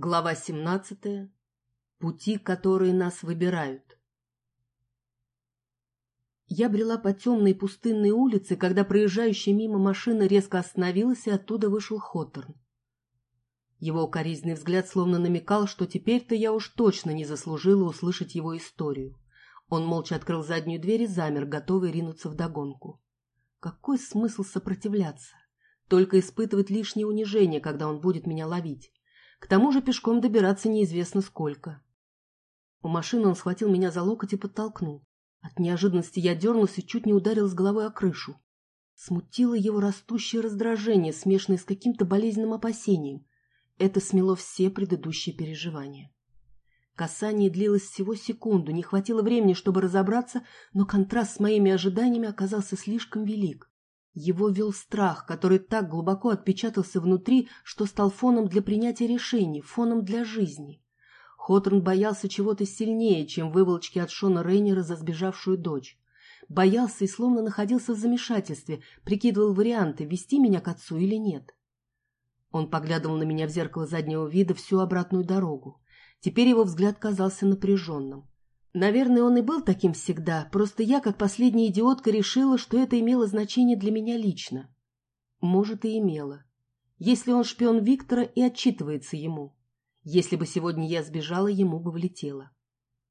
Глава 17. Пути, которые нас выбирают. Я брела по темной пустынной улице, когда проезжающая мимо машина резко остановилась, и оттуда вышел Хоттерн. Его укоризненный взгляд словно намекал, что теперь-то я уж точно не заслужила услышать его историю. Он молча открыл заднюю дверь и замер, готовый ринуться вдогонку. Какой смысл сопротивляться? Только испытывать лишнее унижение, когда он будет меня ловить. К тому же пешком добираться неизвестно сколько. У машины он схватил меня за локоть и подтолкнул. От неожиданности я дернулась и чуть не ударилась головой о крышу. Смутило его растущее раздражение, смешанное с каким-то болезненным опасением. Это смело все предыдущие переживания. Касание длилось всего секунду, не хватило времени, чтобы разобраться, но контраст с моими ожиданиями оказался слишком велик. Его вел страх, который так глубоко отпечатался внутри, что стал фоном для принятия решений, фоном для жизни. Хоторн боялся чего-то сильнее, чем выволочки от Шона Рейнера за сбежавшую дочь. Боялся и словно находился в замешательстве, прикидывал варианты, вести меня к отцу или нет. Он поглядывал на меня в зеркало заднего вида всю обратную дорогу. Теперь его взгляд казался напряженным. Наверное, он и был таким всегда, просто я, как последняя идиотка, решила, что это имело значение для меня лично. Может, и имело. Если он шпион Виктора и отчитывается ему. Если бы сегодня я сбежала, ему бы влетело.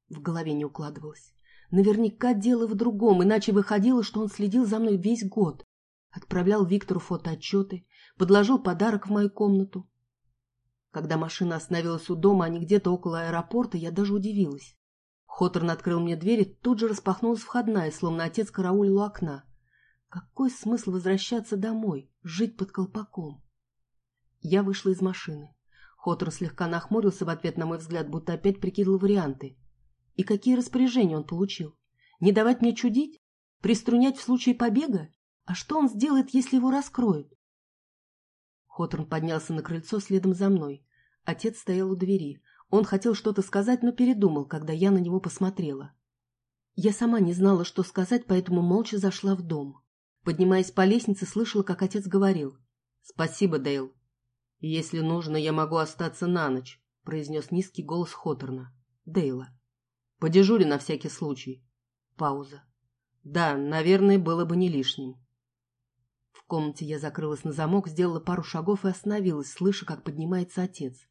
В голове не укладывалось. Наверняка дело в другом, иначе выходило, что он следил за мной весь год. Отправлял Виктору фотоотчеты, подложил подарок в мою комнату. Когда машина остановилась у дома, а не где-то около аэропорта, я даже удивилась. Хоторн открыл мне дверь, и тут же распахнулась входная, словно отец караулил у окна. Какой смысл возвращаться домой, жить под колпаком? Я вышла из машины. Хоторн слегка нахмурился в ответ на мой взгляд, будто опять прикидывал варианты. И какие распоряжения он получил? Не давать мне чудить? Приструнять в случае побега? А что он сделает, если его раскроют? Хоторн поднялся на крыльцо следом за мной. Отец стоял у двери. Он хотел что-то сказать, но передумал, когда я на него посмотрела. Я сама не знала, что сказать, поэтому молча зашла в дом. Поднимаясь по лестнице, слышала, как отец говорил. «Спасибо, Дейл. Если нужно, я могу остаться на ночь», — произнес низкий голос Хоторна. Дейла. «Подежури на всякий случай». Пауза. «Да, наверное, было бы не лишним». В комнате я закрылась на замок, сделала пару шагов и остановилась, слыша, как поднимается отец.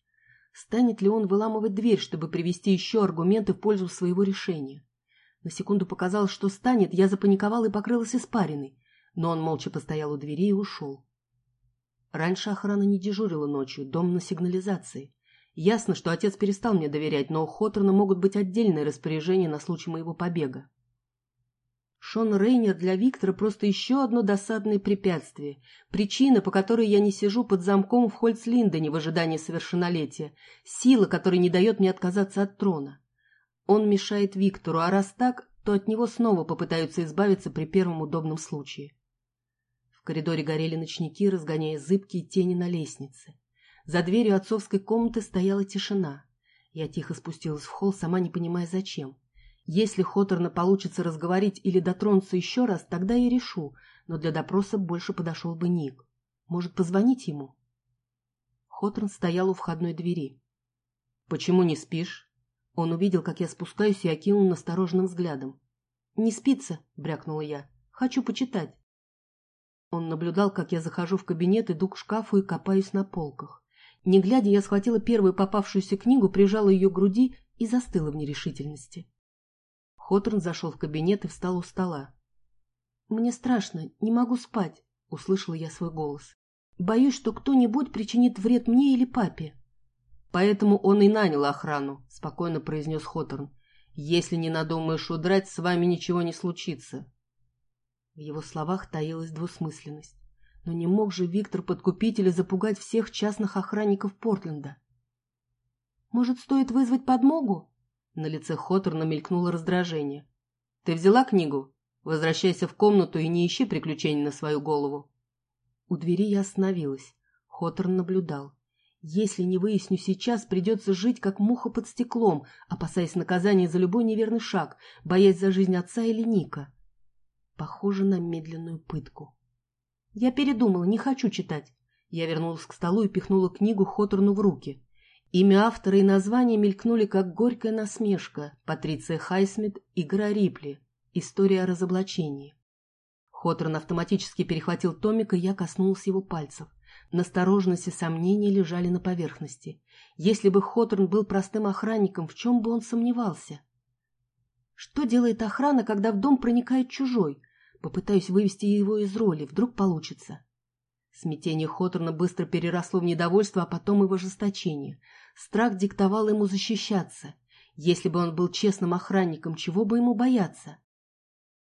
Станет ли он выламывать дверь, чтобы привести еще аргументы в пользу своего решения? На секунду показалось, что станет, я запаниковала и покрылась испариной, но он молча постоял у двери и ушел. Раньше охрана не дежурила ночью, дом на сигнализации. Ясно, что отец перестал мне доверять, но у Хоторна могут быть отдельные распоряжения на случай моего побега. Шон Рейнер для Виктора просто еще одно досадное препятствие, причина, по которой я не сижу под замком в Хольцлиндене в ожидании совершеннолетия, сила, которая не дает мне отказаться от трона. Он мешает Виктору, а раз так, то от него снова попытаются избавиться при первом удобном случае. В коридоре горели ночники, разгоняя зыбкие тени на лестнице. За дверью отцовской комнаты стояла тишина. Я тихо спустилась в холл, сама не понимая зачем. Если Хоторна получится разговорить или дотронуться еще раз, тогда я решу, но для допроса больше подошел бы Ник. Может, позвонить ему? Хоторн стоял у входной двери. «Почему не спишь?» Он увидел, как я спускаюсь, и окинул настороженным взглядом. «Не спится», — брякнула я. «Хочу почитать». Он наблюдал, как я захожу в кабинет, иду к шкафу и копаюсь на полках. Не глядя, я схватила первую попавшуюся книгу, прижала ее к груди и застыла в нерешительности. Хоторн зашел в кабинет и встал у стола. «Мне страшно, не могу спать», — услышала я свой голос. «Боюсь, что кто-нибудь причинит вред мне или папе». «Поэтому он и нанял охрану», — спокойно произнес Хоторн. «Если не надумаешь удрать, с вами ничего не случится». В его словах таилась двусмысленность. Но не мог же Виктор подкупить или запугать всех частных охранников Портленда. «Может, стоит вызвать подмогу?» На лице Хоторна мелькнуло раздражение. «Ты взяла книгу? Возвращайся в комнату и не ищи приключений на свою голову». У двери я остановилась. Хоторн наблюдал. Если не выясню сейчас, придется жить, как муха под стеклом, опасаясь наказания за любой неверный шаг, боясь за жизнь отца или Ника. Похоже на медленную пытку. Я передумала, не хочу читать. Я вернулась к столу и пихнула книгу Хоторну в руки. Имя автора и название мелькнули, как горькая насмешка. Патриция Хайсмит, Игра Рипли. История о разоблачении. Хоторн автоматически перехватил томик, и я коснулась его пальцев. Настороженность и сомнения лежали на поверхности. Если бы Хоторн был простым охранником, в чем бы он сомневался? Что делает охрана, когда в дом проникает чужой? Попытаюсь вывести его из роли, вдруг получится. Смятение Хоторна быстро переросло в недовольство, а потом и в ожесточение. Страх диктовал ему защищаться. Если бы он был честным охранником, чего бы ему бояться?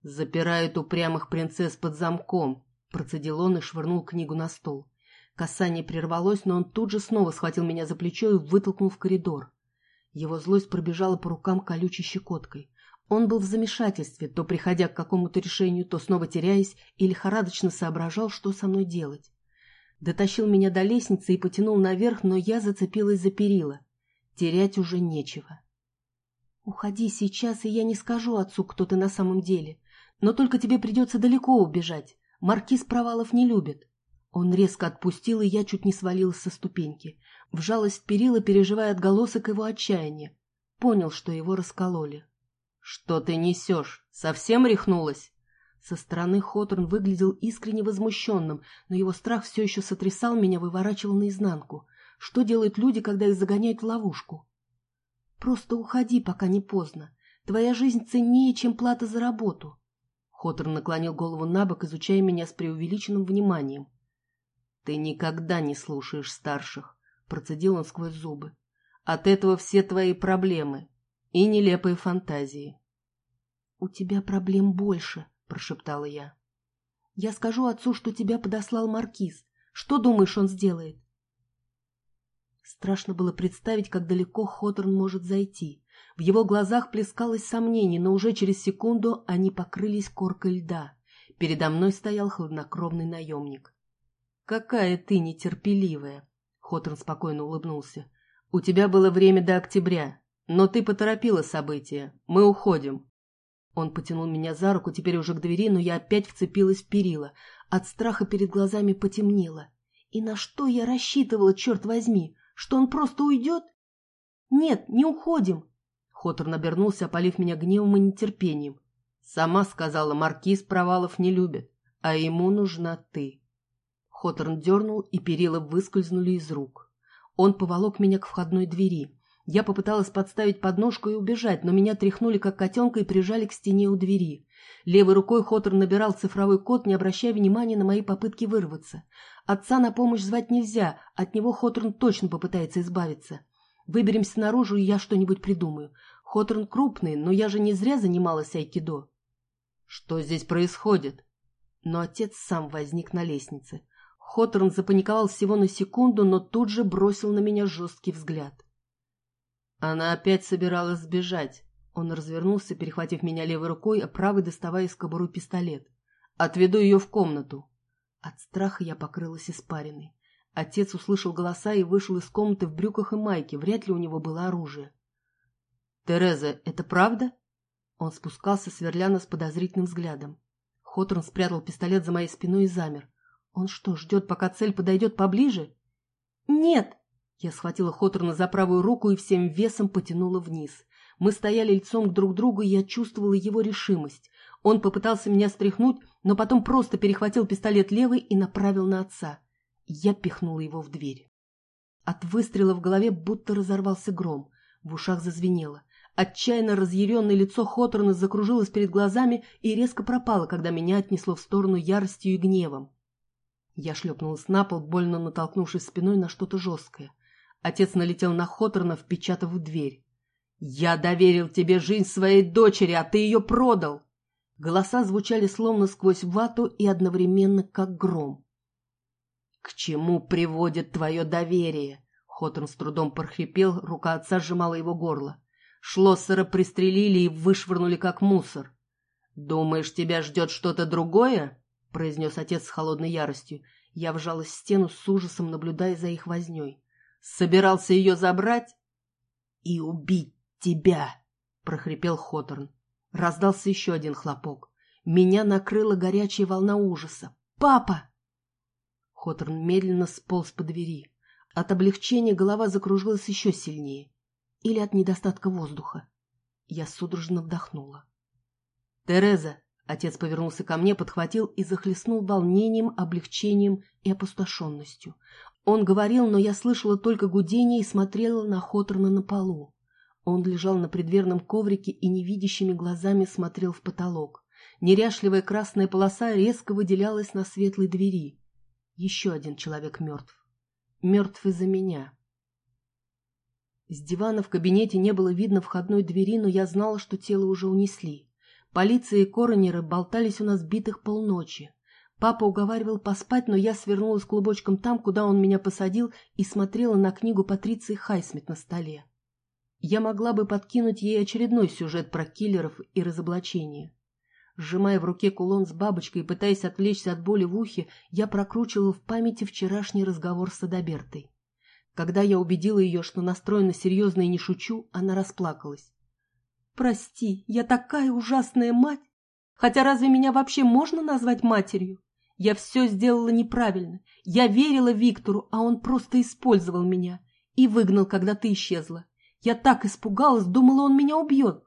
«Запирают упрямых принцесс под замком», — процедил он и швырнул книгу на стол. Касание прервалось, но он тут же снова схватил меня за плечо и вытолкнул в коридор. Его злость пробежала по рукам колючей щекоткой. Он был в замешательстве, то приходя к какому-то решению, то снова теряясь и лихорадочно соображал, что со мной делать. Дотащил меня до лестницы и потянул наверх, но я зацепилась за перила. Терять уже нечего. «Уходи сейчас, и я не скажу отцу, кто ты на самом деле. Но только тебе придется далеко убежать. Маркиз провалов не любит». Он резко отпустил, и я чуть не свалилась со ступеньки. Вжалась в перила, переживая отголосок его отчаяния. Понял, что его раскололи. «Что ты несешь? Совсем рехнулась?» Со стороны Хоторн выглядел искренне возмущенным, но его страх все еще сотрясал меня, выворачивал наизнанку. Что делают люди, когда их загоняют в ловушку? «Просто уходи, пока не поздно. Твоя жизнь ценнее, чем плата за работу». Хоторн наклонил голову на бок, изучая меня с преувеличенным вниманием. «Ты никогда не слушаешь старших», — процедил он сквозь зубы. «От этого все твои проблемы и нелепые фантазии. — У тебя проблем больше, — прошептала я. — Я скажу отцу, что тебя подослал Маркиз. Что думаешь, он сделает? Страшно было представить, как далеко Хоторн может зайти. В его глазах плескалось сомнение, но уже через секунду они покрылись коркой льда. Передо мной стоял хладнокровный наемник. «Какая ты нетерпеливая!» — Хоторн спокойно улыбнулся. «У тебя было время до октября. Но ты поторопила события. Мы уходим. Он потянул меня за руку, теперь уже к двери, но я опять вцепилась в перила. От страха перед глазами потемнело. И на что я рассчитывала, черт возьми? Что он просто уйдет? Нет, не уходим. Хоттер набернулся, опалив меня гневом и нетерпением. Сама сказала, маркиз провалов не любит, а ему нужна ты. Хоторн дернул, и перила выскользнули из рук. Он поволок меня к входной двери. Я попыталась подставить подножку и убежать, но меня тряхнули как котенка и прижали к стене у двери. Левой рукой Хоттер набирал цифровой код, не обращая внимания на мои попытки вырваться. Отца на помощь звать нельзя, от него Хоторн точно попытается избавиться. Выберемся наружу, и я что-нибудь придумаю. Хоторн крупный, но я же не зря занималась айкидо. Что здесь происходит? Но отец сам возник на лестнице. Хоторн запаниковал всего на секунду, но тут же бросил на меня жесткий взгляд. Она опять собиралась сбежать. Он развернулся, перехватив меня левой рукой, а правой доставая из кобуры пистолет. «Отведу ее в комнату». От страха я покрылась испариной. Отец услышал голоса и вышел из комнаты в брюках и майке. Вряд ли у него было оружие. «Тереза, это правда?» Он спускался, сверля нас подозрительным взглядом. Хоторн спрятал пистолет за моей спиной и замер. «Он что, ждет, пока цель подойдет поближе?» «Нет!» Я схватила Хоторна за правую руку и всем весом потянула вниз. Мы стояли лицом друг к другу, и я чувствовала его решимость. Он попытался меня стряхнуть, но потом просто перехватил пистолет левой и направил на отца. Я пихнула его в дверь. От выстрела в голове будто разорвался гром. В ушах зазвенело. Отчаянно разъяренное лицо Хоторна закружилось перед глазами и резко пропало, когда меня отнесло в сторону яростью и гневом. Я шлепнулась на пол, больно натолкнувшись спиной на что-то жесткое. Отец налетел на Хоторна, впечатав в дверь. «Я доверил тебе жизнь своей дочери, а ты ее продал!» Голоса звучали словно сквозь вату и одновременно как гром. «К чему приводит твое доверие?» Хоторн с трудом прохрипел, рука отца сжимала его горло. Шлоссера пристрелили и вышвырнули как мусор. «Думаешь, тебя ждет что-то другое?» — произнес отец с холодной яростью. Я вжалась в стену с ужасом, наблюдая за их возней. Собирался ее забрать и убить тебя, прохрипел Хоторн. Раздался еще один хлопок. Меня накрыла горячая волна ужаса. Папа! Хоторн медленно сполз по двери. От облегчения голова закружилась еще сильнее. Или от недостатка воздуха. Я судорожно вдохнула. «Тереза!» — отец повернулся ко мне, подхватил и захлестнул волнением, облегчением и опустошенностью. Он говорил, но я слышала только гудение и смотрела на Хоторна на полу. Он лежал на предверном коврике и невидящими глазами смотрел в потолок. Неряшливая красная полоса резко выделялась на светлой двери. Еще один человек мертв. Мертв из-за меня. С дивана в кабинете не было видно входной двери, но я знала, что тело уже унесли. Полиция и коронеры болтались у нас битых полночи. Папа уговаривал поспать, но я свернулась клубочком там, куда он меня посадил, и смотрела на книгу Патриции Хайсмит на столе. Я могла бы подкинуть ей очередной сюжет про киллеров и разоблачение. Сжимая в руке кулон с бабочкой и пытаясь отвлечься от боли в ухе, я прокручивала в памяти вчерашний разговор с Адабертой. Когда я убедила ее, что настроена серьезно и не шучу, она расплакалась. «Прости, я такая ужасная мать! Хотя разве меня вообще можно назвать матерью? Я все сделала неправильно. Я верила Виктору, а он просто использовал меня и выгнал, когда ты исчезла. Я так испугалась, думала, он меня убьет.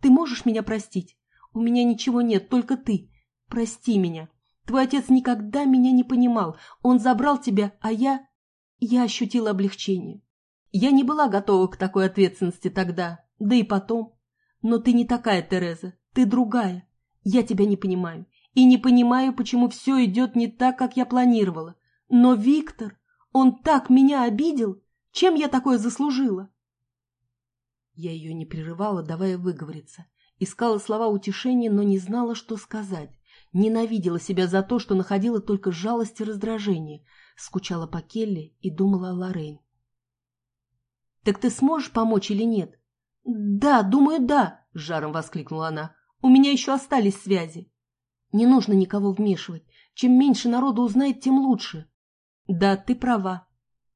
Ты можешь меня простить? У меня ничего нет, только ты. Прости меня. Твой отец никогда меня не понимал. Он забрал тебя, а я... Я ощутила облегчение. Я не была готова к такой ответственности тогда, да и потом. Но ты не такая, Тереза, ты другая. Я тебя не понимаю. И не понимаю, почему все идет не так, как я планировала. Но Виктор, он так меня обидел. Чем я такое заслужила? Я ее не прерывала, давая выговориться. Искала слова утешения, но не знала, что сказать. Ненавидела себя за то, что находила только жалость и раздражение скучала по Келли и думала о Лоррейн. «Так ты сможешь помочь или нет?» «Да, думаю, да», — с жаром воскликнула она. «У меня еще остались связи». «Не нужно никого вмешивать. Чем меньше народу узнает, тем лучше». «Да, ты права».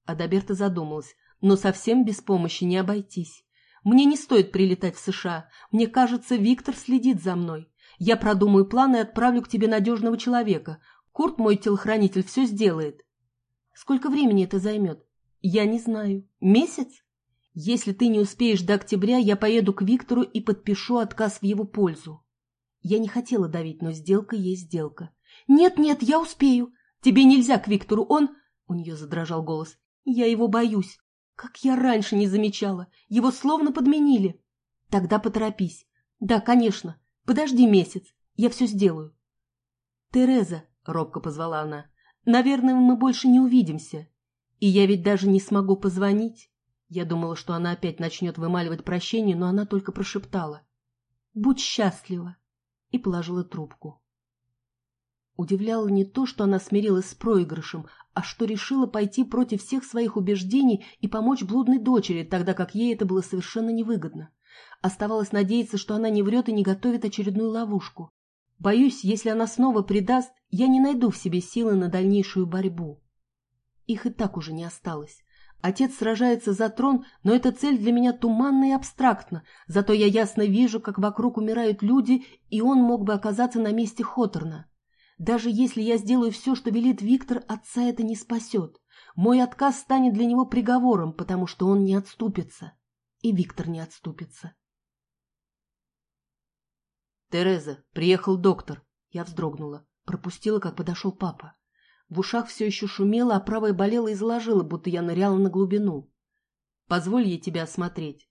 Адаберта задумалась. «Но совсем без помощи не обойтись. Мне не стоит прилетать в США. Мне кажется, Виктор следит за мной. Я продумаю план и отправлю к тебе надежного человека. Курт, мой телохранитель, все сделает. Сколько времени это займет? Я не знаю. Месяц? Если ты не успеешь до октября, я поеду к Виктору и подпишу отказ в его пользу. Я не хотела давить, но сделка есть сделка. Нет-нет, я успею. Тебе нельзя к Виктору, он... У нее задрожал голос. Я его боюсь. Как я раньше не замечала. Его словно подменили. Тогда поторопись. Да, конечно. Подожди месяц. Я все сделаю. Тереза, робко позвала она, Наверное, мы больше не увидимся. И я ведь даже не смогу позвонить. Я думала, что она опять начнет вымаливать прощение, но она только прошептала. «Будь счастлива!» И положила трубку. Удивляло не то, что она смирилась с проигрышем, а что решила пойти против всех своих убеждений и помочь блудной дочери, тогда как ей это было совершенно невыгодно. Оставалось надеяться, что она не врет и не готовит очередную ловушку. Боюсь, если она снова предаст, я не найду в себе силы на дальнейшую борьбу. Их и так уже не осталось. Отец сражается за трон, но эта цель для меня туманна и абстрактна, зато я ясно вижу, как вокруг умирают люди, и он мог бы оказаться на месте Хоторна. Даже если я сделаю все, что велит Виктор, отца это не спасет. Мой отказ станет для него приговором, потому что он не отступится. И Виктор не отступится. «Тереза, приехал доктор». Я вздрогнула. Пропустила, как подошел папа. В ушах все еще шумело, а правая болела и заложила, будто я ныряла на глубину. «Позволь ей тебя осмотреть».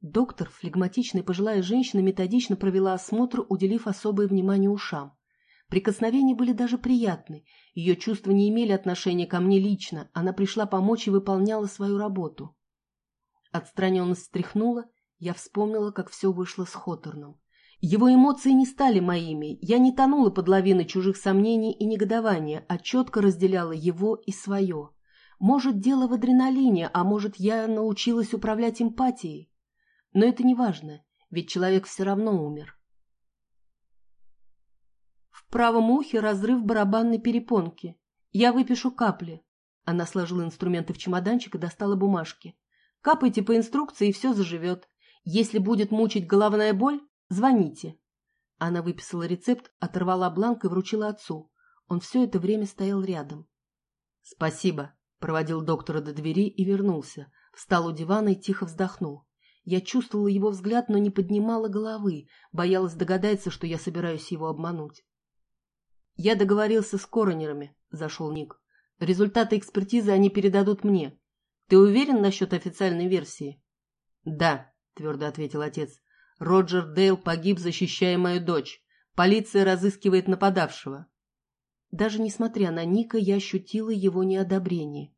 Доктор, флегматичная пожилая женщина, методично провела осмотр, уделив особое внимание ушам. Прикосновения были даже приятны. Ее чувства не имели отношения ко мне лично. Она пришла помочь и выполняла свою работу. Отстраненность стряхнула. Я вспомнила, как все вышло с Хоторном. Его эмоции не стали моими, я не тонула под лавиной чужих сомнений и негодования, а четко разделяла его и свое. Может, дело в адреналине, а может, я научилась управлять эмпатией. Но это не важно, ведь человек все равно умер. В правом ухе разрыв барабанной перепонки. Я выпишу капли. Она сложила инструменты в чемоданчик и достала бумажки. Капайте по инструкции, и все заживет. Если будет мучить головная боль, Звоните. Она выписала рецепт, оторвала бланк и вручила отцу. Он все это время стоял рядом. Спасибо. Проводил доктора до двери и вернулся. Встал у дивана и тихо вздохнул. Я чувствовала его взгляд, но не поднимала головы, боялась догадаться, что я собираюсь его обмануть. «Я договорился с коронерами», — зашел Ник. «Результаты экспертизы они передадут мне. Ты уверен насчет официальной версии?» «Да», — твердо ответил отец. «Роджер Дейл погиб, защищая мою дочь. Полиция разыскивает нападавшего». Даже несмотря на Ника, я ощутила его неодобрение.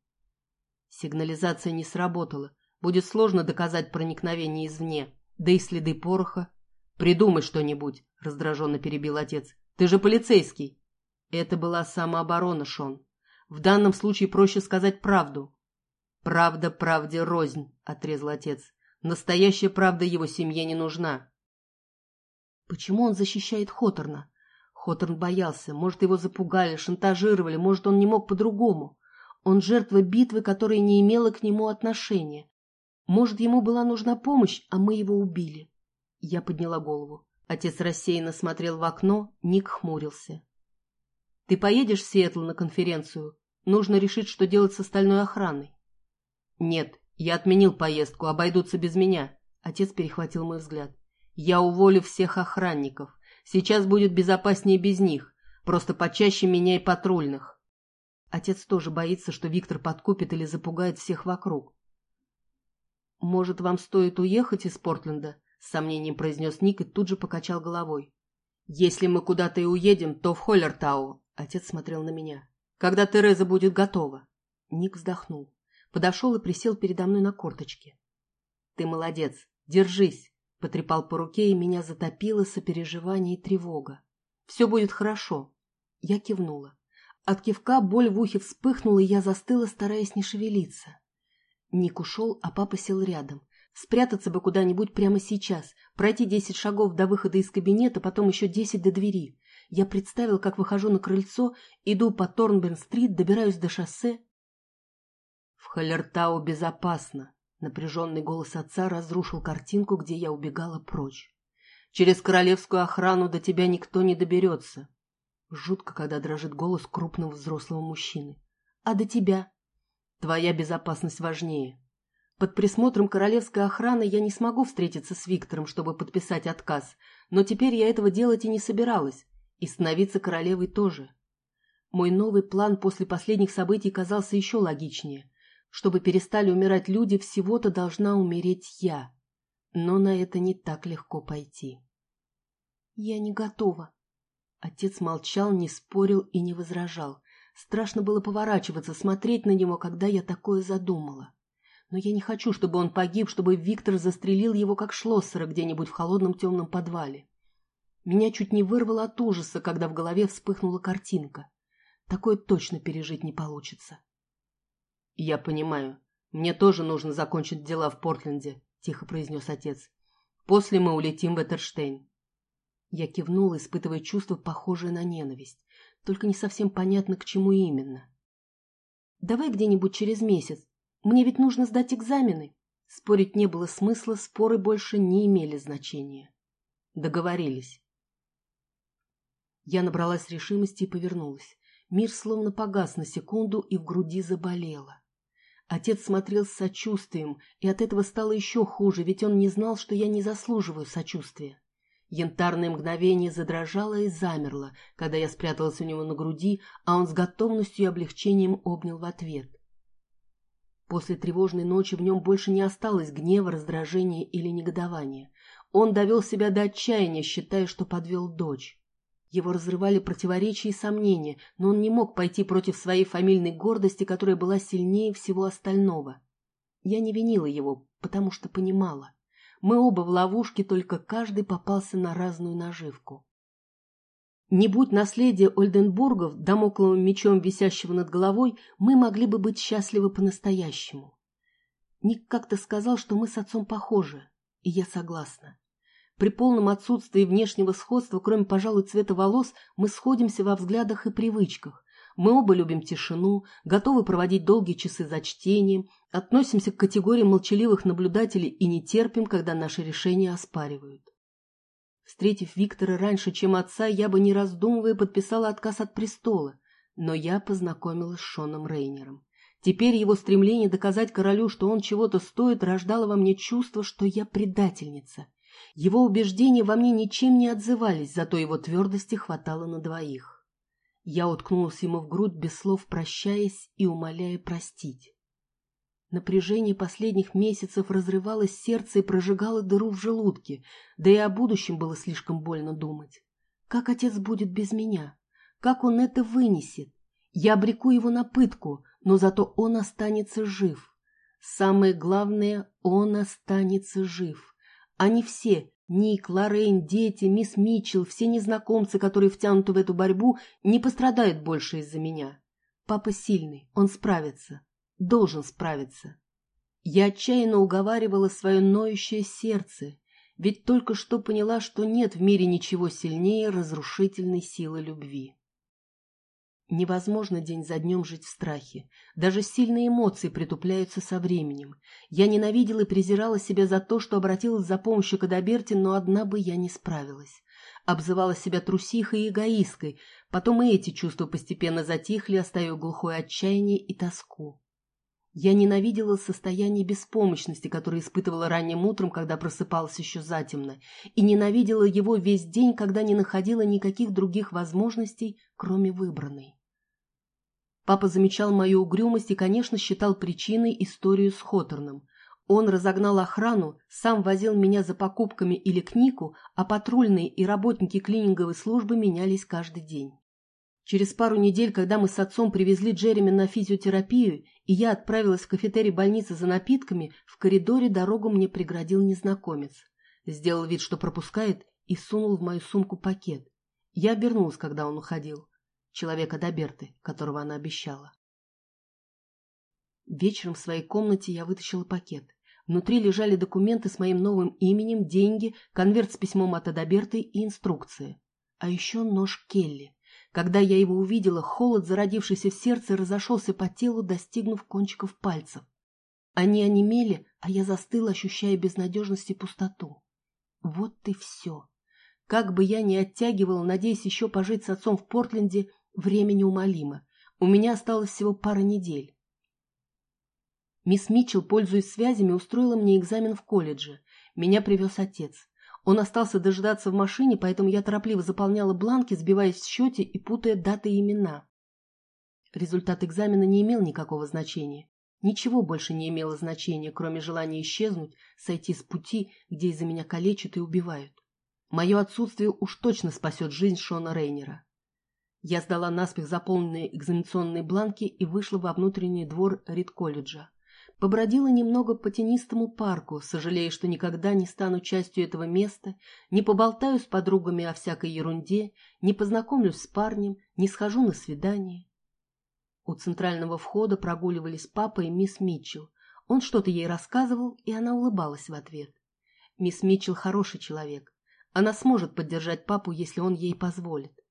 Сигнализация не сработала. Будет сложно доказать проникновение извне. Да и следы пороха. «Придумай что-нибудь», — раздраженно перебил отец. «Ты же полицейский». Это была самооборона, Шон. В данном случае проще сказать правду. «Правда правде рознь», — отрезал отец. «Настоящая правда его семье не нужна». Почему он защищает Хоторна? Хоторн боялся. Может, его запугали, шантажировали, может, он не мог по-другому. Он жертва битвы, которая не имела к нему отношения. Может, ему была нужна помощь, а мы его убили. Я подняла голову. Отец рассеянно смотрел в окно, Ник хмурился. — Ты поедешь в Сиэтл на конференцию? Нужно решить, что делать с остальной охраной. — Нет, я отменил поездку, обойдутся без меня. Отец перехватил мой взгляд. — Я уволю всех охранников. Сейчас будет безопаснее без них. Просто почаще меняй патрульных. Отец тоже боится, что Виктор подкупит или запугает всех вокруг. «Может, вам стоит уехать из Портленда?» — с сомнением произнес Ник и тут же покачал головой. «Если мы куда-то и уедем, то в Холлертау», — отец смотрел на меня. «Когда Тереза будет готова?» Ник вздохнул, подошел и присел передо мной на корточке. «Ты молодец, держись!» Потрепал по руке, и меня затопило сопереживание и тревога. «Все будет хорошо». Я кивнула. От кивка боль в ухе вспыхнула, и я застыла, стараясь не шевелиться. Ник ушел, а папа сел рядом. Спрятаться бы куда-нибудь прямо сейчас, пройти десять шагов до выхода из кабинета, потом еще десять до двери. Я представил, как выхожу на крыльцо, иду по Торнберн-стрит, добираюсь до шоссе. В Халлертау безопасно. Напряженный голос отца разрушил картинку, где я убегала прочь. «Через королевскую охрану до тебя никто не доберется». Жутко, когда дрожит голос крупного взрослого мужчины. «А до тебя?» «Твоя безопасность важнее». Под присмотром королевской охраны я не смогу встретиться с Виктором, чтобы подписать отказ, но теперь я этого делать и не собиралась, и становиться королевой тоже. Мой новый план после последних событий казался еще логичнее. Чтобы перестали умирать люди, всего-то должна умереть я. Но на это не так легко пойти. Я не готова. Отец молчал, не спорил и не возражал. Страшно было поворачиваться, смотреть на него, когда я такое задумала. Но я не хочу, чтобы он погиб, чтобы Виктор застрелил его, как шлоссера, где-нибудь в холодном темном подвале. Меня чуть не вырвало от ужаса, когда в голове вспыхнула картинка. Такое точно пережить не получится. «Я понимаю. Мне тоже нужно закончить дела в Портленде», — тихо произнес отец. «После мы улетим в Этерштейн». Я кивнула, испытывая чувство, похожее на ненависть. Только не совсем понятно, к чему именно. «Давай где-нибудь через месяц. Мне ведь нужно сдать экзамены». Спорить не было смысла, споры больше не имели значения. Договорились. Я набралась решимости и повернулась. Мир словно погас на секунду и в груди заболело. Отец смотрел с сочувствием, и от этого стало еще хуже, ведь он не знал, что я не заслуживаю сочувствия. Янтарное мгновение задрожало и замерло, когда я спряталась у него на груди, а он с готовностью и облегчением обнял в ответ. После тревожной ночи в нем больше не осталось гнева, раздражения или негодования. Он довел себя до отчаяния, считая, что подвел дочь. Его разрывали противоречия и сомнения, но он не мог пойти против своей фамильной гордости, которая была сильнее всего остального. Я не винила его, потому что понимала. Мы оба в ловушке, только каждый попался на разную наживку. Не будь наследия Ольденбургов домокловым мечом, висящего над головой, мы могли бы быть счастливы по-настоящему. Ник как-то сказал, что мы с отцом похожи, и я согласна. При полном отсутствии внешнего сходства, кроме, пожалуй, цвета волос, мы сходимся во взглядах и привычках. Мы оба любим тишину, готовы проводить долгие часы за чтением, относимся к категории молчаливых наблюдателей и не терпим, когда наши решения оспаривают. Встретив Виктора раньше, чем отца, я бы, не раздумывая, подписала отказ от престола, но я познакомилась с Шоном Рейнером. Теперь его стремление доказать королю, что он чего-то стоит, рождало во мне чувство, что я предательница. Его убеждения во мне ничем не отзывались, зато его твердости хватало на двоих. Я уткнулась ему в грудь, без слов прощаясь и умоляя простить. Напряжение последних месяцев разрывалось сердце и прожигало дыру в желудке, да и о будущем было слишком больно думать. Как отец будет без меня? Как он это вынесет? Я обреку его на пытку, но зато он останется жив. Самое главное, он останется жив. Они все, Ник, Лоррейн, дети, мисс Митчелл, все незнакомцы, которые втянуты в эту борьбу, не пострадают больше из-за меня. Папа сильный, он справится. Должен справиться. Я отчаянно уговаривала свое ноющее сердце, ведь только что поняла, что нет в мире ничего сильнее разрушительной силы любви. Невозможно день за днем жить в страхе. Даже сильные эмоции притупляются со временем. Я ненавидела и презирала себя за то, что обратилась за помощью к Адаберте, но одна бы я не справилась. Обзывала себя трусихой и эгоисткой. Потом и эти чувства постепенно затихли, оставив глухое отчаяние и тоску. Я ненавидела состояние беспомощности, которое испытывала ранним утром, когда просыпалась еще затемно, и ненавидела его весь день, когда не находила никаких других возможностей, кроме выбранной. Папа замечал мою угрюмость и, конечно, считал причиной историю с Хоторном. Он разогнал охрану, сам возил меня за покупками или к Нику, а патрульные и работники клининговой службы менялись каждый день. Через пару недель, когда мы с отцом привезли Джереми на физиотерапию, и я отправилась в кафетерий больницы за напитками, в коридоре дорогу мне преградил незнакомец. Сделал вид, что пропускает, и сунул в мою сумку пакет. Я обернулась, когда он уходил. Человека Доберты, которого она обещала. Вечером в своей комнате я вытащила пакет. Внутри лежали документы с моим новым именем, деньги, конверт с письмом от Адаберты и инструкции. А еще нож Келли. Когда я его увидела, холод, зародившийся в сердце, разошелся по телу, достигнув кончиков пальцев. Они онемели, а я застыла, ощущая безнадежность и пустоту. Вот и все. Как бы я ни оттягивала, надеясь еще пожить с отцом в Портленде, время неумолимо. У меня осталось всего пара недель. Мисс Митчелл, пользуясь связями, устроила мне экзамен в колледже. Меня привез отец. Он остался дожидаться в машине, поэтому я торопливо заполняла бланки, сбиваясь в счете и путая даты и имена. Результат экзамена не имел никакого значения. Ничего больше не имело значения, кроме желания исчезнуть, сойти с пути, где из-за меня калечат и убивают. Мое отсутствие уж точно спасет жизнь Шона Рейнера. Я сдала наспех заполненные экзаменационные бланки и вышла во внутренний двор Рид-колледжа. Побродила немного по тенистому парку, сожалея, что никогда не стану частью этого места, не поболтаю с подругами о всякой ерунде, не познакомлюсь с парнем, не схожу на свидание. У центрального входа прогуливались папа и мисс Митчелл. Он что-то ей рассказывал, и она улыбалась в ответ. Мисс Митчелл хороший человек. Она сможет поддержать папу, если он ей позволит.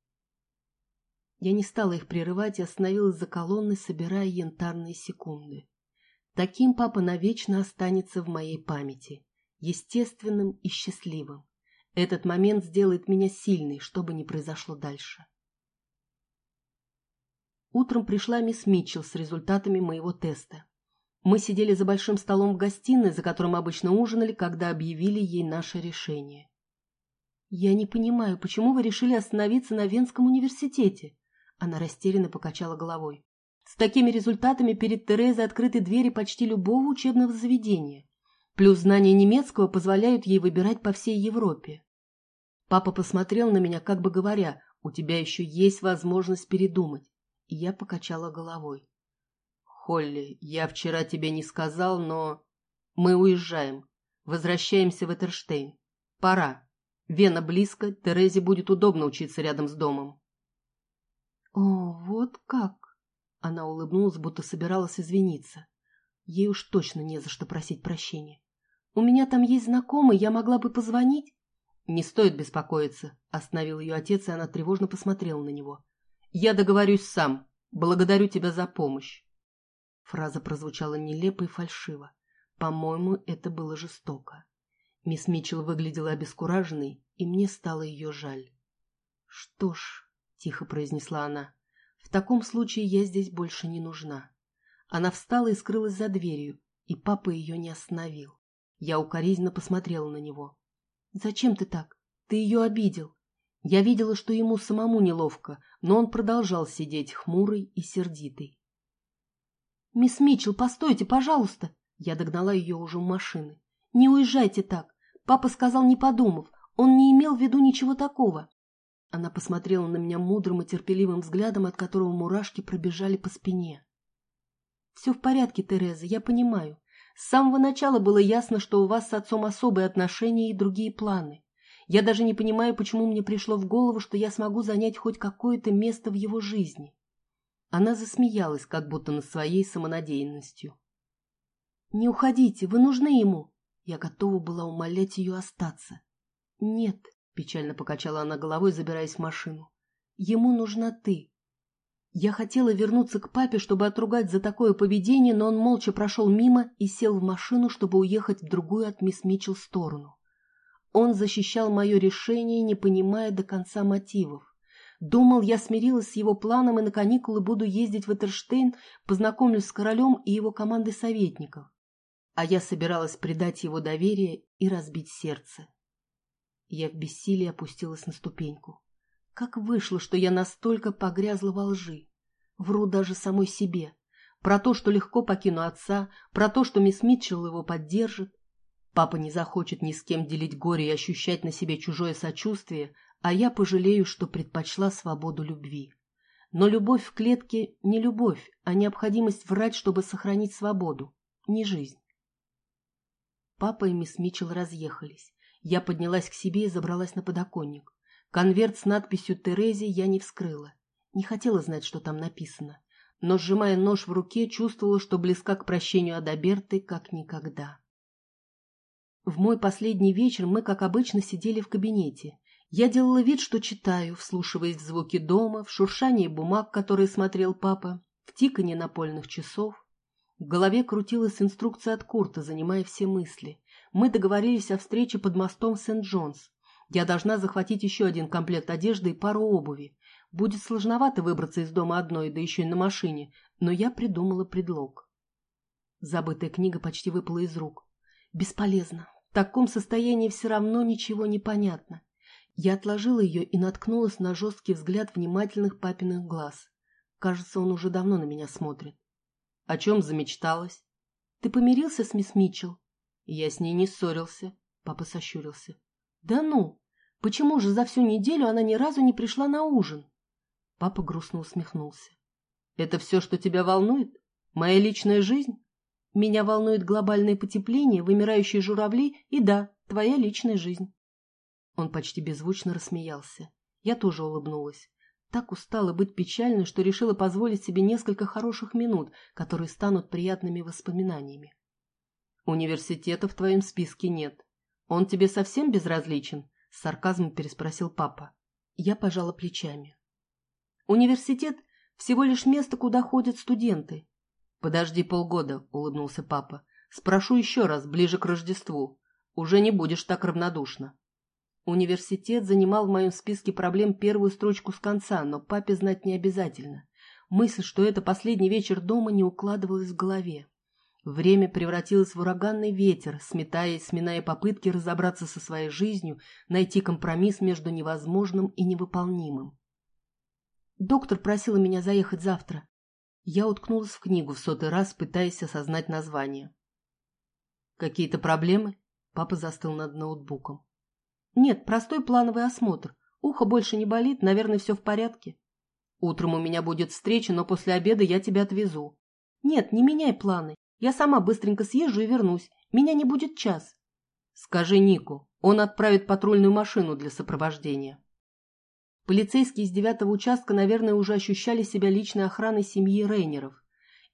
Я не стала их прерывать и остановилась за колонной, собирая янтарные секунды. Таким папа навечно останется в моей памяти, естественным и счастливым. Этот момент сделает меня сильной, что бы ни произошло дальше. Утром пришла мисс Митчелл с результатами моего теста. Мы сидели за большим столом в гостиной, за которым обычно ужинали, когда объявили ей наше решение. «Я не понимаю, почему вы решили остановиться на Венском университете?» Она растерянно покачала головой. С такими результатами перед Терезой открыты двери почти любого учебного заведения. Плюс знания немецкого позволяют ей выбирать по всей Европе. Папа посмотрел на меня, как бы говоря, у тебя еще есть возможность передумать. И я покачала головой. Холли, я вчера тебе не сказал, но... Мы уезжаем. Возвращаемся в Этерштейн. Пора. Вена близко, Терезе будет удобно учиться рядом с домом. О, вот как! Она улыбнулась, будто собиралась извиниться. Ей уж точно не за что просить прощения. «У меня там есть знакомый, я могла бы позвонить?» «Не стоит беспокоиться», — остановил ее отец, и она тревожно посмотрела на него. «Я договорюсь сам. Благодарю тебя за помощь». Фраза прозвучала нелепо и фальшиво. По-моему, это было жестоко. Мисс Митчелл выглядела обескураженной, и мне стало ее жаль. «Что ж», — тихо произнесла она, в таком случае я здесь больше не нужна. Она встала и скрылась за дверью, и папа ее не остановил. Я укоризненно посмотрела на него. «Зачем ты так? Ты ее обидел». Я видела, что ему самому неловко, но он продолжал сидеть хмурый и сердитый. «Мисс Митчелл, постойте, пожалуйста!» Я догнала ее уже у машины. «Не уезжайте так. Папа сказал, не подумав. Он не имел в виду ничего такого». Она посмотрела на меня мудрым и терпеливым взглядом, от которого мурашки пробежали по спине. «Все в порядке, Тереза, я понимаю. С самого начала было ясно, что у вас с отцом особые отношения и другие планы. Я даже не понимаю, почему мне пришло в голову, что я смогу занять хоть какое-то место в его жизни. Она засмеялась, как будто над своей самонадеянностью. «Не уходите, вы нужны ему!» Я готова была умолять ее остаться. «Нет», — печально покачала она головой, забираясь в машину. «Ему нужна ты». Я хотела вернуться к папе, чтобы отругать за такое поведение, но он молча прошел мимо и сел в машину, чтобы уехать в другую от мисс Митчелл сторону. Он защищал мое решение, не понимая до конца мотивов. Думал, я смирилась с его планом и на каникулы буду ездить в Этерштейн, познакомлюсь с королем и его командой советников. А я собиралась предать его доверие и разбить сердце. Я в бессилии опустилась на ступеньку. Как вышло, что я настолько погрязла во лжи? Вру даже самой себе. Про то, что легко покину отца, про то, что мисс Митчелл его поддержит. Папа не захочет ни с кем делить горе и ощущать на себе чужое сочувствие, а я пожалею, что предпочла свободу любви. Но любовь в клетке не любовь, а необходимость врать, чтобы сохранить свободу, не жизнь. Папа и мисс Митчелл разъехались. Я поднялась к себе и забралась на подоконник. Конверт с надписью «Терезе» я не вскрыла. Не хотела знать, что там написано. Но, сжимая нож в руке, чувствовала, что близка к прощению Адаберты как никогда. В мой последний вечер мы, как обычно, сидели в кабинете. Я делала вид, что читаю, вслушиваясь в звуки дома, в шуршание бумаг, которые смотрел папа, в тиканье напольных часов. В голове крутилась инструкция от Курта, занимая все мысли. Мы договорились о встрече под мостом Сент-Джонс. Я должна захватить еще один комплект одежды и пару обуви. Будет сложновато выбраться из дома одной, да еще и на машине, но я придумала предлог. Забытая книга почти выпала из рук. Бесполезно. В таком состоянии все равно ничего не понятно. Я отложила ее и наткнулась на жесткий взгляд внимательных папиных глаз. Кажется, он уже давно на меня смотрит. — О чем замечталась? — Ты помирился с мисс Митчелл? — Я с ней не ссорился. Папа сощурился. — Да ну! Почему же за всю неделю она ни разу не пришла на ужин? Папа грустно усмехнулся. — Это все, что тебя волнует? Моя личная жизнь? Меня волнует глобальное потепление, вымирающие журавли и, да, твоя личная жизнь. Он почти беззвучно рассмеялся. Я тоже улыбнулась. Так устала быть печальной, что решила позволить себе несколько хороших минут, которые станут приятными воспоминаниями. «Университета в твоем списке нет. Он тебе совсем безразличен?» — с сарказмом переспросил папа. Я пожала плечами. «Университет — всего лишь место, куда ходят студенты». «Подожди полгода», — улыбнулся папа. «Спрошу еще раз, ближе к Рождеству. Уже не будешь так равнодушна». Университет занимал в моем списке проблем первую строчку с конца, но папе знать не обязательно. Мысль, что это последний вечер дома, не укладывалась в голове. Время превратилось в ураганный ветер, сметая и сминая попытки разобраться со своей жизнью, найти компромисс между невозможным и невыполнимым. Доктор просила меня заехать завтра. Я уткнулась в книгу в сотый раз, пытаясь осознать название. «Какие-то проблемы?» Папа застыл над ноутбуком. Нет, простой плановый осмотр. Ухо больше не болит, наверное, все в порядке. Утром у меня будет встреча, но после обеда я тебя отвезу. Нет, не меняй планы. Я сама быстренько съезжу и вернусь. Меня не будет час. Скажи Нику, он отправит патрульную машину для сопровождения. Полицейские из девятого участка, наверное, уже ощущали себя личной охраной семьи Рейнеров.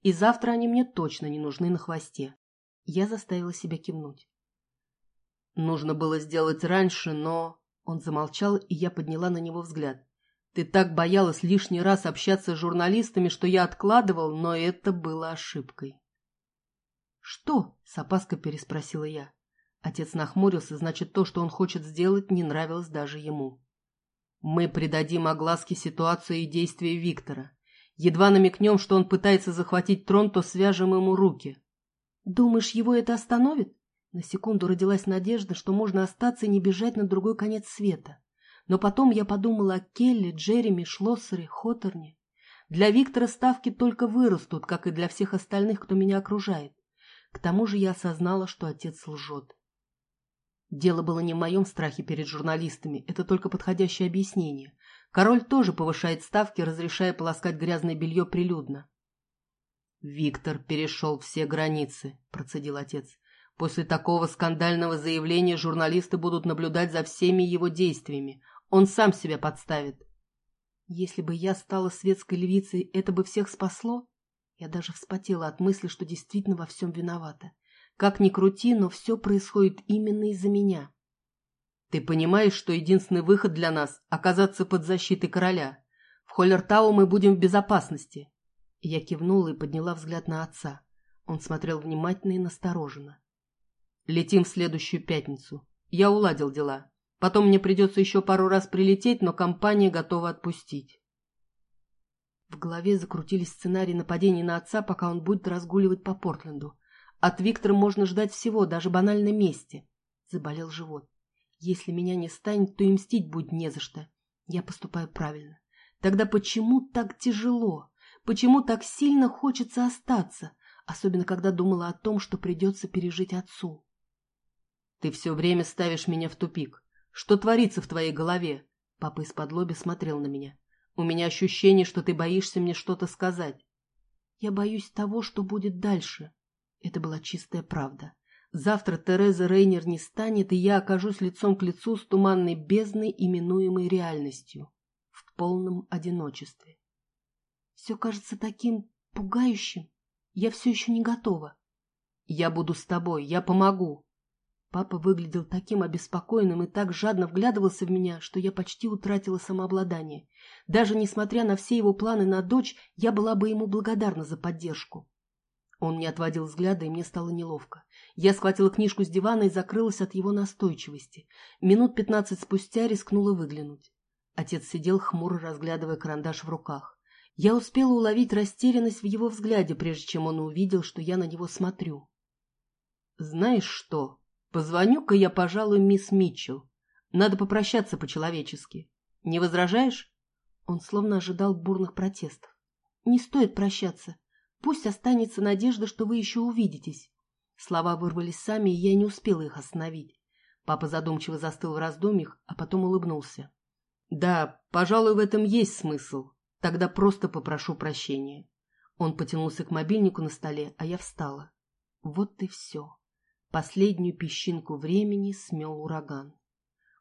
И завтра они мне точно не нужны на хвосте. Я заставила себя кивнуть. Нужно было сделать раньше, но... Он замолчал, и я подняла на него взгляд. Ты так боялась лишний раз общаться с журналистами, что я откладывал, но это было ошибкой. «Что?» — с опаской переспросила я. Отец нахмурился, значит, то, что он хочет сделать, не нравилось даже ему. «Мы придадим огласке ситуацию и действия Виктора. Едва намекнем, что он пытается захватить трон, то свяжем ему руки. Думаешь, его это остановит? На секунду родилась надежда, что можно остаться и не бежать на другой конец света. Но потом я подумала о Келли, Джереми, Шлоссере, Хоторне. Для Виктора ставки только вырастут, как и для всех остальных, кто меня окружает. К тому же я осознала, что отец лжет. Дело было не в моем страхе перед журналистами, это только подходящее объяснение. Король тоже повышает ставки, разрешая полоскать грязное белье прилюдно. «Виктор перешел все границы», — процедил отец. «После такого скандального заявления журналисты будут наблюдать за всеми его действиями. Он сам себя подставит». Если бы я стала светской львицей, это бы всех спасло? Я даже вспотела от мысли, что действительно во всем виновата. Как ни крути, но все происходит именно из-за меня. Ты понимаешь, что единственный выход для нас — оказаться под защитой короля. В Холлертау мы будем в безопасности. Я кивнула и подняла взгляд на отца. Он смотрел внимательно и настороженно. Летим в следующую пятницу. Я уладил дела. Потом мне придется еще пару раз прилететь, но компания готова отпустить. В голове закрутились сценарии нападений на отца, пока он будет разгуливать по Портленду. От Виктора можно ждать всего, даже банальной мести. Заболел живот. Если меня не станет, то и мстить будет не за что. Я поступаю правильно. Тогда почему так тяжело? Почему так сильно хочется остаться? Особенно, когда думала о том, что придется пережить отцу. Ты все время ставишь меня в тупик. Что творится в твоей голове? Папа из-под лоби смотрел на меня. У меня ощущение, что ты боишься мне что-то сказать. Я боюсь того, что будет дальше. Это была чистая правда. Завтра Тереза Рейнер не станет, и я окажусь лицом к лицу с туманной бездной, именуемой реальностью, в полном одиночестве. Все кажется таким пугающим. Я все еще не готова. Я буду с тобой, я помогу. Папа выглядел таким обеспокоенным и так жадно вглядывался в меня, что я почти утратила самообладание. Даже несмотря на все его планы на дочь, я была бы ему благодарна за поддержку. Он не отводил взгляда, и мне стало неловко. Я схватила книжку с дивана и закрылась от его настойчивости. Минут пятнадцать спустя рискнула выглянуть. Отец сидел, хмуро разглядывая карандаш в руках. Я успела уловить растерянность в его взгляде, прежде чем он увидел, что я на него смотрю. «Знаешь что? Позвоню-ка я, пожалуй, мисс Митчелл. Надо попрощаться по-человечески. Не возражаешь?» Он словно ожидал бурных протестов. «Не стоит прощаться. Пусть останется надежда, что вы еще увидитесь. Слова вырвались сами, и я не успела их остановить. Папа задумчиво застыл в раздумьях, а потом улыбнулся. «Да, пожалуй, в этом есть смысл. Тогда просто попрошу прощения». Он потянулся к мобильнику на столе, а я встала. Вот и все. Последнюю песчинку времени смел ураган.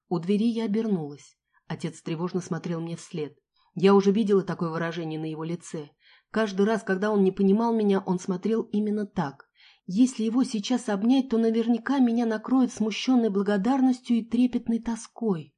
У двери я обернулась. Отец тревожно смотрел мне вслед. Я уже видела такое выражение на его лице. Каждый раз, когда он не понимал меня, он смотрел именно так. Если его сейчас обнять, то наверняка меня накроет смущенной благодарностью и трепетной тоской.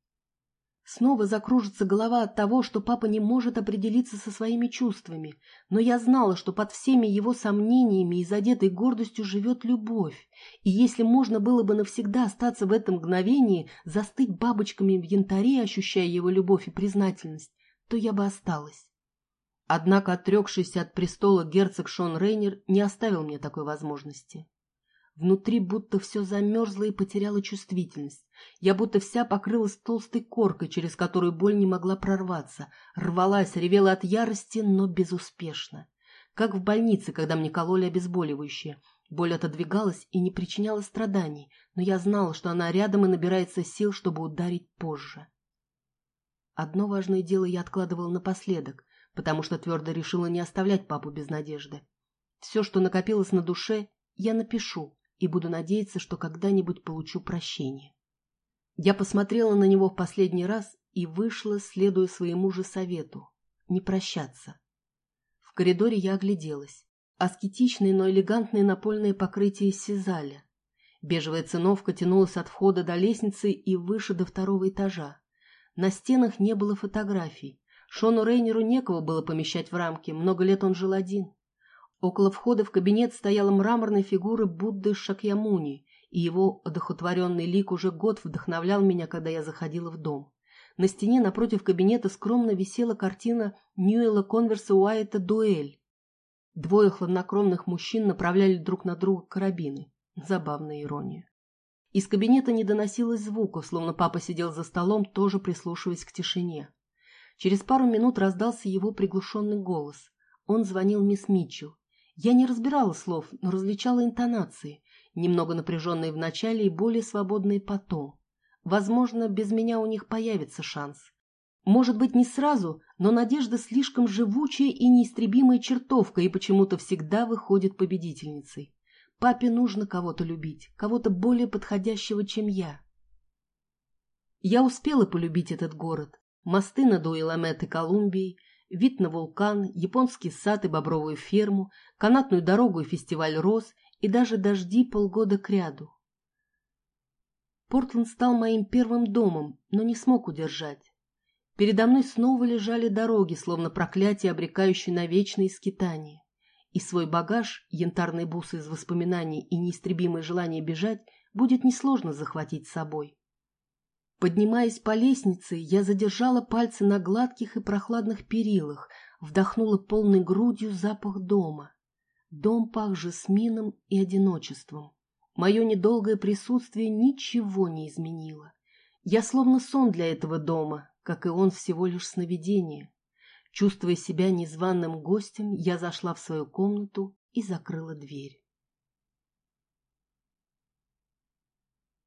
Снова закружится голова от того, что папа не может определиться со своими чувствами, но я знала, что под всеми его сомнениями и задетой гордостью живет любовь, и если можно было бы навсегда остаться в этом мгновении, застыть бабочками в янтаре, ощущая его любовь и признательность, то я бы осталась. Однако отрекшийся от престола герцог Шон Рейнер не оставил мне такой возможности. Внутри будто все замерзло и потеряло чувствительность. Я будто вся покрылась толстой коркой, через которую боль не могла прорваться. Рвалась, ревела от ярости, но безуспешно. Как в больнице, когда мне кололи обезболивающее. Боль отодвигалась и не причиняла страданий, но я знала, что она рядом и набирается сил, чтобы ударить позже. Одно важное дело я откладывала напоследок, потому что твердо решила не оставлять папу без надежды. Все, что накопилось на душе, я напишу и буду надеяться, что когда-нибудь получу прощение. Я посмотрела на него в последний раз и вышла, следуя своему же совету – не прощаться. В коридоре я огляделась. Аскетичные, но элегантные напольные покрытия из сизаля. Бежевая циновка тянулась от входа до лестницы и выше до второго этажа. На стенах не было фотографий, Шону Рейнеру некого было помещать в рамки, много лет он жил один. Около входа в кабинет стояла мраморная фигура Будды Шакьямуни, и его одохотворенный лик уже год вдохновлял меня, когда я заходила в дом. На стене напротив кабинета скромно висела картина Ньюэла Конверса Уайта «Дуэль». Двое хладнокровных мужчин направляли друг на друга карабины. Забавная ирония. Из кабинета не доносилось звука, словно папа сидел за столом, тоже прислушиваясь к тишине. Через пару минут раздался его приглушенный голос. Он звонил мисс Митчелл. Я не разбирала слов, но различала интонации, немного напряженные в начале и более свободные потом. Возможно, без меня у них появится шанс. Может быть, не сразу, но надежда слишком живучая и неистребимая чертовка и почему-то всегда выходит победительницей. Папе нужно кого-то любить, кого-то более подходящего, чем я. Я успела полюбить этот город. Мосты над Уиламет и Колумбией, вид на вулкан, японский сад и бобровую ферму, канатную дорогу и фестиваль роз, и даже дожди полгода кряду. Портленд стал моим первым домом, но не смог удержать. Передо мной снова лежали дороги, словно проклятие, обрекающее на вечные скитания и свой багаж, янтарные бусы из воспоминаний и неистребимое желание бежать, будет несложно захватить с собой. Поднимаясь по лестнице, я задержала пальцы на гладких и прохладных перилах, вдохнула полной грудью запах дома. Дом пах жасмином и одиночеством. Мое недолгое присутствие ничего не изменило. Я словно сон для этого дома, как и он всего лишь сновидение. Чувствуя себя незваным гостем, я зашла в свою комнату и закрыла дверь.